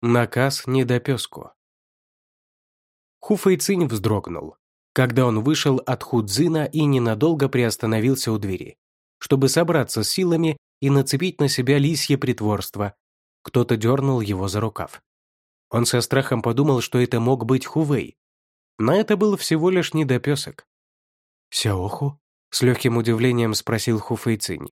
Наказ недопеску. Хуфэйцинь вздрогнул, когда он вышел от Худзина и ненадолго приостановился у двери, чтобы собраться с силами и нацепить на себя лисье притворство. Кто-то дернул его за рукав. Он со страхом подумал, что это мог быть Хувей. Но это был всего лишь недопесок. «Сяоху?» — с легким удивлением спросил Хуфэйцинь.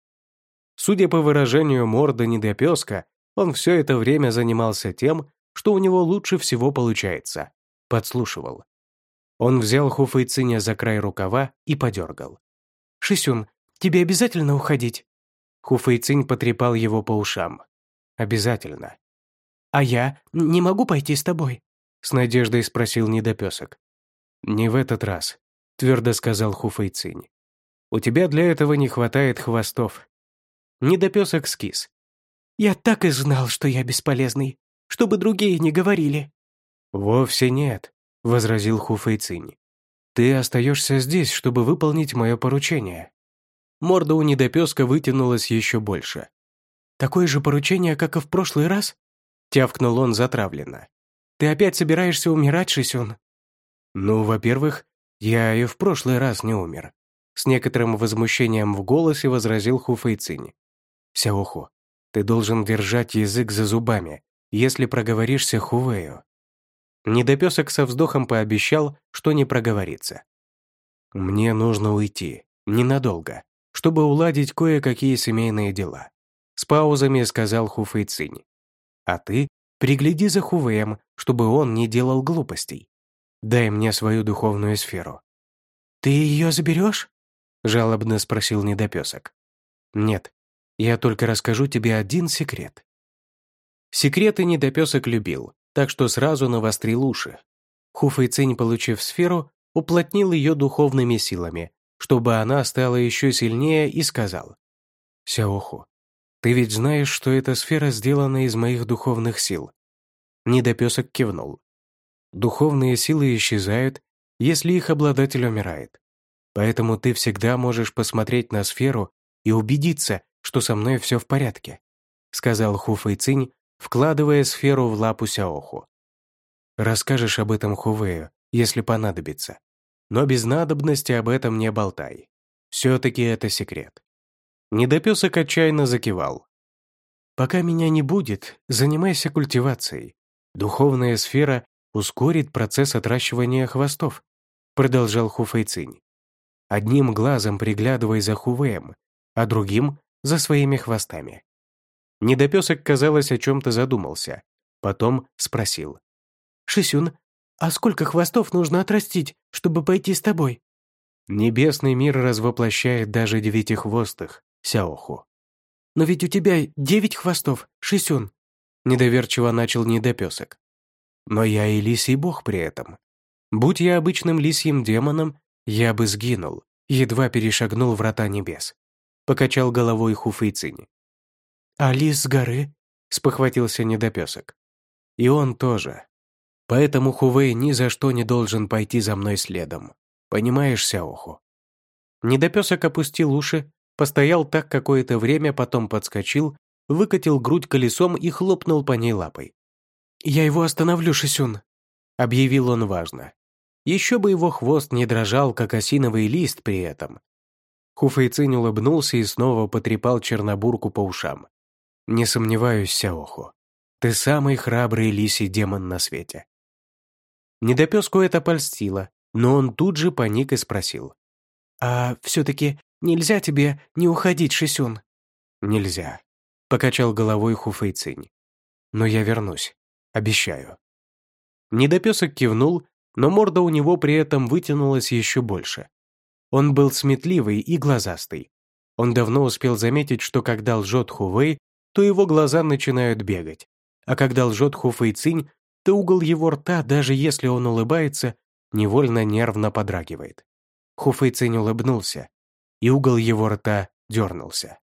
Судя по выражению морды недопеска, он все это время занимался тем, что у него лучше всего получается. Подслушивал. Он взял Хуфэйциня за край рукава и подергал. «Шисюн, тебе обязательно уходить?» Хуфэйцинь потрепал его по ушам. «Обязательно». «А я не могу пойти с тобой?» С надеждой спросил недопесок. «Не в этот раз», — твердо сказал Хуфэйцинь. «У тебя для этого не хватает хвостов». Недопесок скис. Я так и знал, что я бесполезный, чтобы другие не говорили». «Вовсе нет», — возразил Хуфэйцинь. «Ты остаешься здесь, чтобы выполнить мое поручение». Морда у недопеска вытянулась еще больше. «Такое же поручение, как и в прошлый раз?» — тявкнул он затравленно. «Ты опять собираешься умирать, Шисюн?» «Ну, во-первых, я и в прошлый раз не умер», — с некоторым возмущением в голосе возразил Хуфэйцинь. «Сяоху, ты должен держать язык за зубами, если проговоришься Хувею». Недопесок со вздохом пообещал, что не проговорится. «Мне нужно уйти, ненадолго, чтобы уладить кое-какие семейные дела», с паузами сказал Хуфэй Цинь. «А ты пригляди за Хувеем, чтобы он не делал глупостей. Дай мне свою духовную сферу». «Ты ее заберешь?» жалобно спросил недопесок. «Нет, я только расскажу тебе один секрет». Секреты недопесок любил, так что сразу навострил уши. Хуфэйцинь, получив сферу, уплотнил ее духовными силами, чтобы она стала еще сильнее и сказал. «Сяоху, ты ведь знаешь, что эта сфера сделана из моих духовных сил?» Недопесок кивнул. «Духовные силы исчезают, если их обладатель умирает. Поэтому ты всегда можешь посмотреть на сферу и убедиться, что со мной все в порядке», сказал Ху Фэйцинь, вкладывая сферу в лапу Сяоху. «Расскажешь об этом Хувею, если понадобится. Но без надобности об этом не болтай. Все-таки это секрет». Недопесок отчаянно закивал. «Пока меня не будет, занимайся культивацией. Духовная сфера ускорит процесс отращивания хвостов», продолжал Хуфэйцинь. «Одним глазом приглядывай за Хувеем, а другим за своими хвостами. Недопесок, казалось, о чем-то задумался. Потом спросил. «Шисюн, а сколько хвостов нужно отрастить, чтобы пойти с тобой?» Небесный мир развоплощает даже девятихвостых, Сяоху. «Но ведь у тебя девять хвостов, Шисюн!» Недоверчиво начал недопесок. «Но я и лисий бог при этом. Будь я обычным лисьим демоном, я бы сгинул, едва перешагнул врата небес покачал головой Хуфэйцинь. «А лис с горы?» — спохватился недопесок. «И он тоже. Поэтому Хувей ни за что не должен пойти за мной следом. Понимаешь, Сяоху?» Недопесок опустил уши, постоял так какое-то время, потом подскочил, выкатил грудь колесом и хлопнул по ней лапой. «Я его остановлю, Шисюн», — объявил он важно. Еще бы его хвост не дрожал, как осиновый лист при этом, Хуфэйцинь улыбнулся и снова потрепал Чернобурку по ушам. «Не сомневаюсь, Сяоху, ты самый храбрый лисий демон на свете». Недопеску это польстило, но он тут же паник и спросил. «А все-таки нельзя тебе не уходить, Шисюн?» «Нельзя», — покачал головой Хуфэйцинь. «Но я вернусь, обещаю». Недопесок кивнул, но морда у него при этом вытянулась еще больше. Он был сметливый и глазастый. Он давно успел заметить, что когда лжет Хувей, то его глаза начинают бегать, а когда лжет Хуфэй Цинь, то угол его рта, даже если он улыбается, невольно нервно подрагивает. Хуфэй Цинь улыбнулся, и угол его рта дернулся.